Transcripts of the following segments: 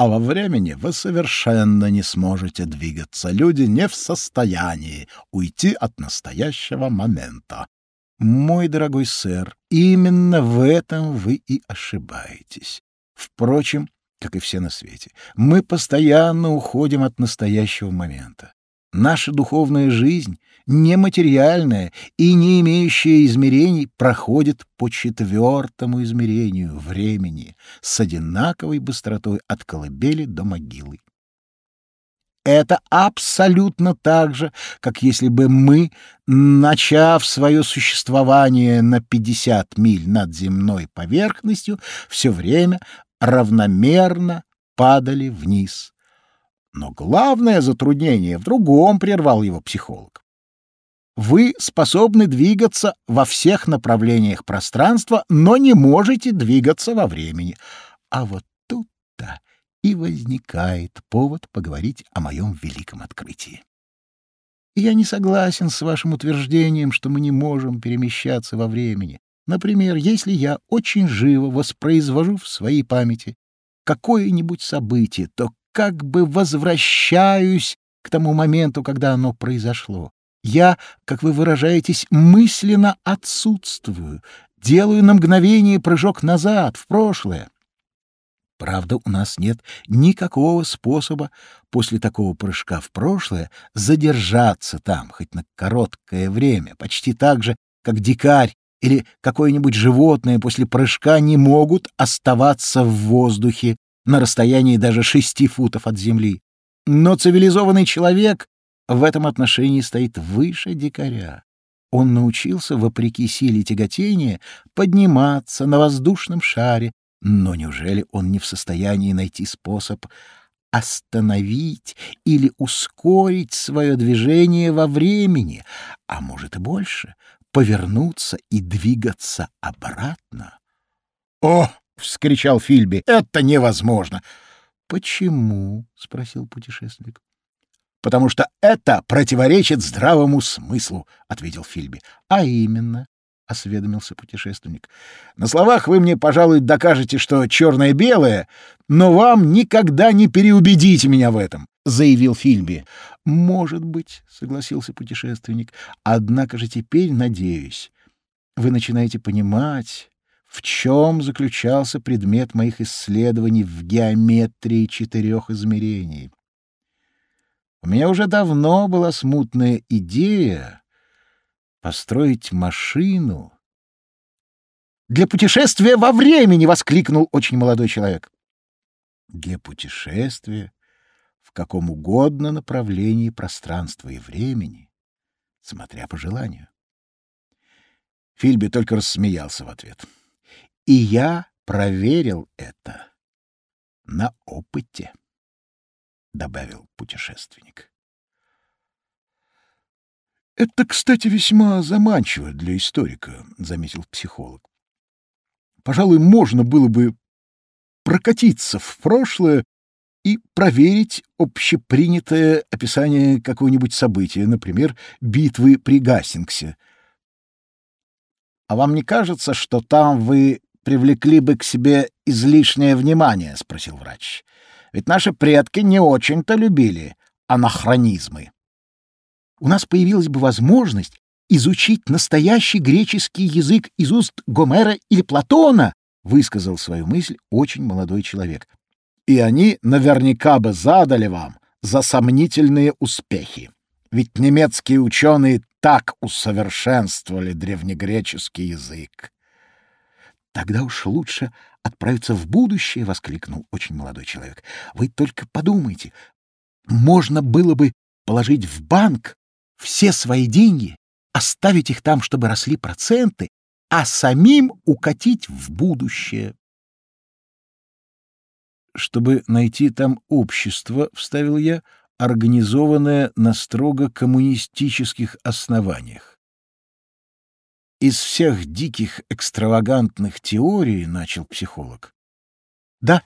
а во времени вы совершенно не сможете двигаться. Люди не в состоянии уйти от настоящего момента. Мой дорогой сэр, именно в этом вы и ошибаетесь. Впрочем, как и все на свете, мы постоянно уходим от настоящего момента. Наша духовная жизнь, нематериальная и не имеющая измерений, проходит по четвертому измерению времени с одинаковой быстротой от колыбели до могилы. Это абсолютно так же, как если бы мы, начав свое существование на 50 миль над земной поверхностью, все время равномерно падали вниз но главное затруднение в другом прервал его психолог. Вы способны двигаться во всех направлениях пространства, но не можете двигаться во времени. А вот тут-то и возникает повод поговорить о моем великом открытии. Я не согласен с вашим утверждением, что мы не можем перемещаться во времени. Например, если я очень живо воспроизвожу в своей памяти какое-нибудь событие, то как бы возвращаюсь к тому моменту, когда оно произошло. Я, как вы выражаетесь, мысленно отсутствую, делаю на мгновение прыжок назад, в прошлое. Правда, у нас нет никакого способа после такого прыжка в прошлое задержаться там хоть на короткое время, почти так же, как дикарь или какое-нибудь животное после прыжка не могут оставаться в воздухе на расстоянии даже шести футов от земли. Но цивилизованный человек в этом отношении стоит выше дикаря. Он научился, вопреки силе тяготения, подниматься на воздушном шаре, но неужели он не в состоянии найти способ остановить или ускорить свое движение во времени, а может и больше, повернуться и двигаться обратно? О, — вскричал Фильби. — Это невозможно. — Почему? — спросил путешественник. — Потому что это противоречит здравому смыслу, — ответил Фильби. — А именно? — осведомился путешественник. — На словах вы мне, пожалуй, докажете, что черное-белое, но вам никогда не переубедите меня в этом, — заявил Фильби. — Может быть, — согласился путешественник. — Однако же теперь, надеюсь, вы начинаете понимать в чем заключался предмет моих исследований в геометрии четырех измерений. У меня уже давно была смутная идея построить машину для путешествия во времени, воскликнул очень молодой человек. Для путешествия в каком угодно направлении пространства и времени, смотря по желанию. Фильби только рассмеялся в ответ. — и я проверил это на опыте, — добавил путешественник. — Это, кстати, весьма заманчиво для историка, — заметил психолог. — Пожалуй, можно было бы прокатиться в прошлое и проверить общепринятое описание какого-нибудь события, например, битвы при Гастингсе. — А вам не кажется, что там вы привлекли бы к себе излишнее внимание? — спросил врач. — Ведь наши предки не очень-то любили анахронизмы. У нас появилась бы возможность изучить настоящий греческий язык из уст Гомера или Платона, — высказал свою мысль очень молодой человек. И они наверняка бы задали вам за сомнительные успехи. Ведь немецкие ученые так усовершенствовали древнегреческий язык. Тогда уж лучше отправиться в будущее, воскликнул очень молодой человек. Вы только подумайте, можно было бы положить в банк все свои деньги, оставить их там, чтобы росли проценты, а самим укатить в будущее. Чтобы найти там общество, вставил я, организованное на строго коммунистических основаниях. Из всех диких экстравагантных теорий, начал психолог. Да,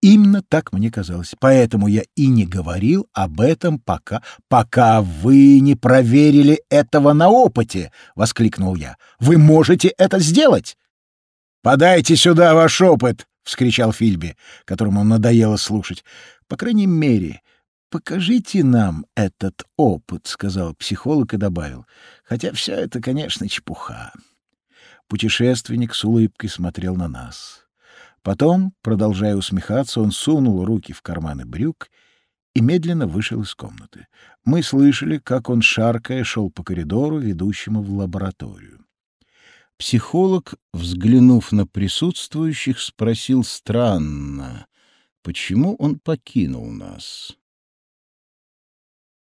именно так мне казалось. Поэтому я и не говорил об этом пока, пока вы не проверили этого на опыте, воскликнул я. Вы можете это сделать. Подайте сюда ваш опыт, вскричал Фильби, которому надоело слушать. По крайней мере, покажите нам этот опыт, сказал психолог и добавил. Хотя все это, конечно, чепуха. Путешественник с улыбкой смотрел на нас. Потом, продолжая усмехаться, он сунул руки в карманы брюк и медленно вышел из комнаты. Мы слышали, как он, шаркая, шел по коридору, ведущему в лабораторию. Психолог, взглянув на присутствующих, спросил странно, почему он покинул нас.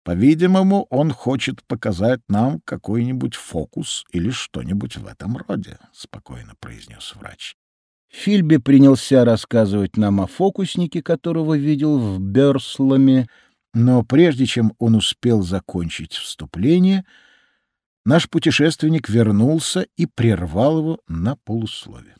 По-видимому, он хочет показать нам какой-нибудь фокус или что-нибудь в этом роде, спокойно произнес врач. Фильби принялся рассказывать нам о фокуснике, которого видел в Бёрсламе, но прежде чем он успел закончить вступление, наш путешественник вернулся и прервал его на полуслове.